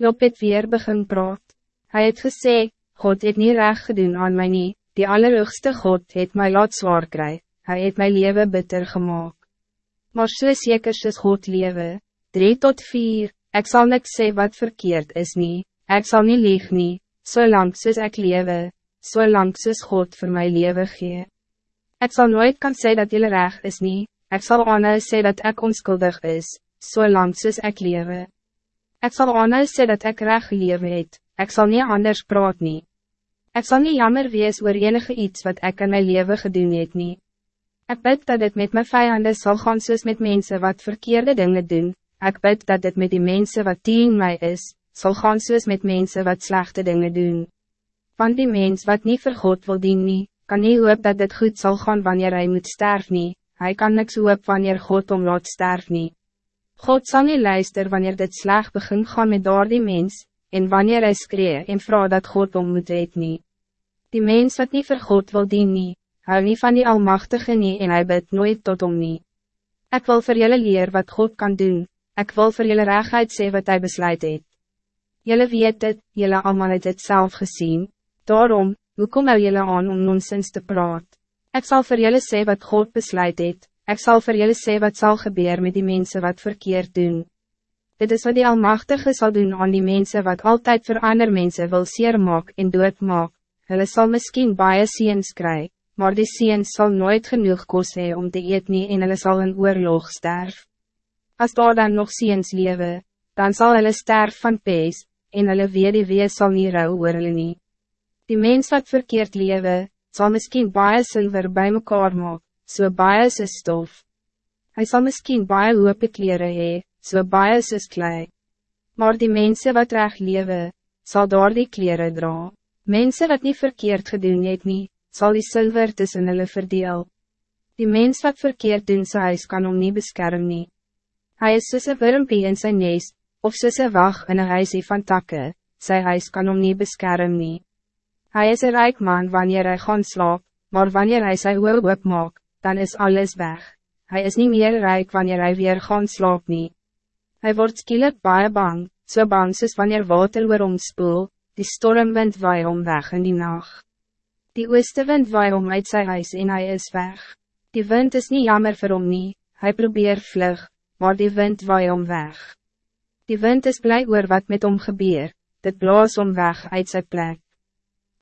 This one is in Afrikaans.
Job het weer begin praat. Hij het gesê, God het niet recht gedoen aan mij nie, die allerhoogste God het mij laat zwaar kry, hy het my leven bitter gemaakt. Maar so seker soos God lewe, 3 tot 4, ik zal niks sê wat verkeerd is nie, ik zal niet lieg nie, so lang soos ek lewe, so lang soos God voor my leven gee. Ik zal nooit kan sê dat jullie recht is nie, ik zal aanhou sê dat ik onschuldig is, so lang soos ek lewe. Ik zal aanhou sê dat ik recht lewe het, ik zal niet anders praat nie. Ik zal niet jammer wees oor enige iets wat ik in mijn leven gedoen het nie. Ik bid dat het met mijn vijanden zal gaan soos met mensen wat verkeerde dingen doen, ik bid dat het met die mensen wat tegen mij is, zal gaan soos met mensen wat slechte dingen doen. Want die mens wat niet voor God wil dien nie, kan niet hoop dat het goed zal gaan wanneer hij moet sterven nie, hij kan niks hoop wanneer God om laat sterven nie. God zal niet luisteren wanneer dit slag begint gaan met door die mens, en wanneer hij skree en vrouw dat God om moet weet nie. Die mens wat niet voor God wil dien nie, hou nie van die Almachtige nie en hij bid nooit tot om nie. Ik wil voor jullie leer wat God kan doen, ik wil voor jullie rechtheid sê wat hij besluit het. Jullie weet het, jullie allemaal het het zelf gezien, daarom, hoe kom nou jullie aan om nonsens te praat? Ik zal voor jullie sê wat God besluit het, ik zal voor jullie sê wat zal gebeuren met die mensen wat verkeerd doen. Dit is wat die Almachtige zal doen aan die mensen wat altijd voor andere mensen wil seer maak en dood maak. Hulle sal miskien baie seens kry, maar die seens sal nooit genoeg kos hee om te eet nie en hulle sal in oorlog sterf. As daar dan nog seens lewe, dan zal hulle sterf van pees, en hulle wees sal nie rou oor hulle nie. Die mens wat verkeerd lewe, zal miskien baie silver bij mekaar maak, so baie soos stof. Hij zal miskien baie hoope kleren hee, so baie soos klei. Maar die mensen wat reg lewe, zal door die kleren dra. Mensen wat niet verkeerd gedoen het nie, sal die silver tussen hulle verdeel. Die mens wat verkeerd doen sy huis kan om niet beskerm nie. Hy is soos een wurmpie in sy nest, of soos een wag in een huisie van takke, sy huis kan om niet beskerm nie. Hij is een rijk man wanneer hij gaan slaap, maar wanneer hij sy oog maak, dan is alles weg. Hij is niet meer rijk wanneer hij weer gaan slaap nie. Hij wordt skielik baie bang, so bang soos wanneer water oor omspoel, die stormwind waai om weg in die nacht. Die oostewind waai om uit sy huis en hij is weg. Die wind is niet jammer vir hom nie, hy probeer vlug, maar die wind waai om weg. Die wind is blij oor wat met hom gebeur, dit blaas om weg uit zijn plek.